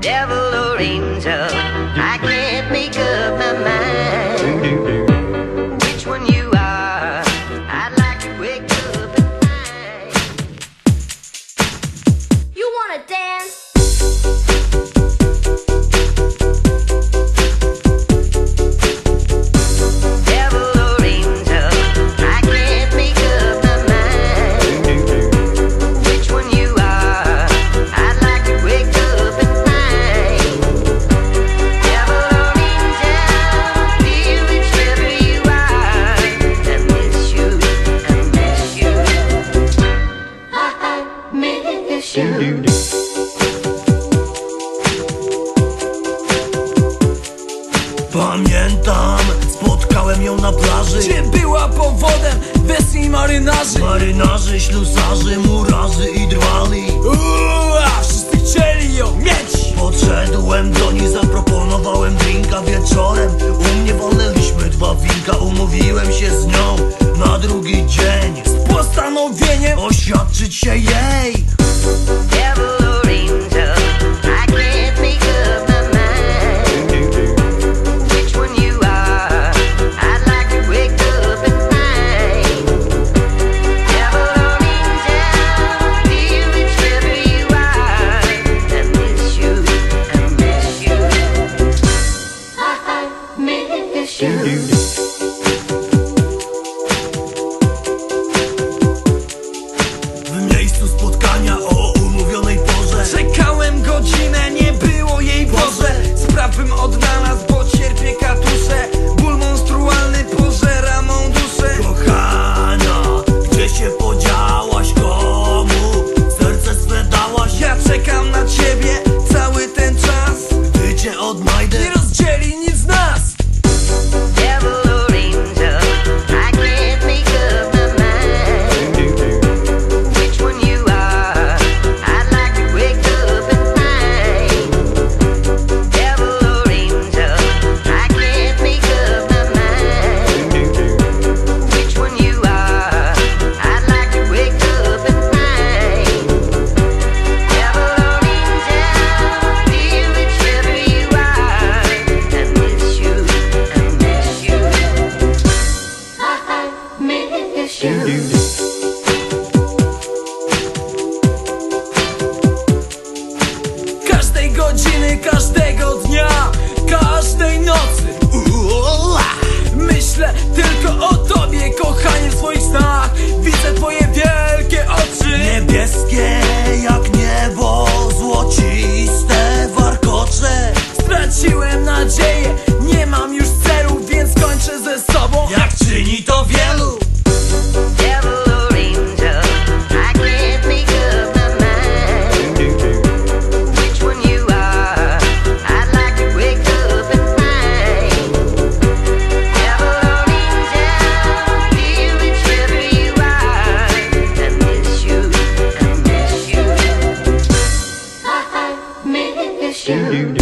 devil Pamiętam, spotkałem ją na plaży. Gdzie była powodem wersji marynarzy? Marynarzy, ślusarzy, murarzy i drwali. Uaa, wszyscy chcieli ją mieć. Podszedłem do niej, zaproponowałem drinka wieczorem. U mnie wolnęliśmy dwa winka, umówiłem się z nią na drugi dzień. Z postanowieniem oświadczyć się jej. W miejscu spotkania o umówionej porze. Czekałem godzinę, nie było jej Boże Spraw bym odnalazł, bo cierpię katusze. Ból monstrualny pożera mą duszę. Kochana, gdzie się podziałaś? Komu serce swe dałaś? Ja czekam na ciebie cały ten czas. Gdy cię odnajdę. Nie rozdzieli podcast de you